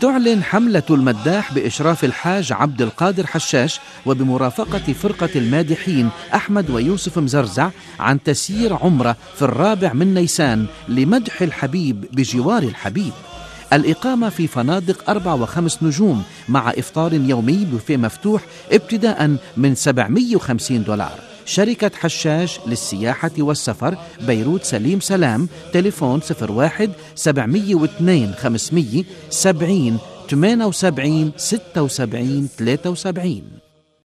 تعلن حملة المداح بإشراف الحاج عبد القادر حشاش وبمرافقة فرقة المادحين أحمد ويوسف مزرزع عن تسيير عمرة في الرابع من نيسان لمدح الحبيب بجوار الحبيب. الإقامة في فنادق أربع وخمس نجوم مع إفطار يومي بوفيه مفتوح ابتداء من 750 دولار. شركة حشاش للسياحة والسفر بيروت سليم سلام تليفون 01 702 500 70 78 76 73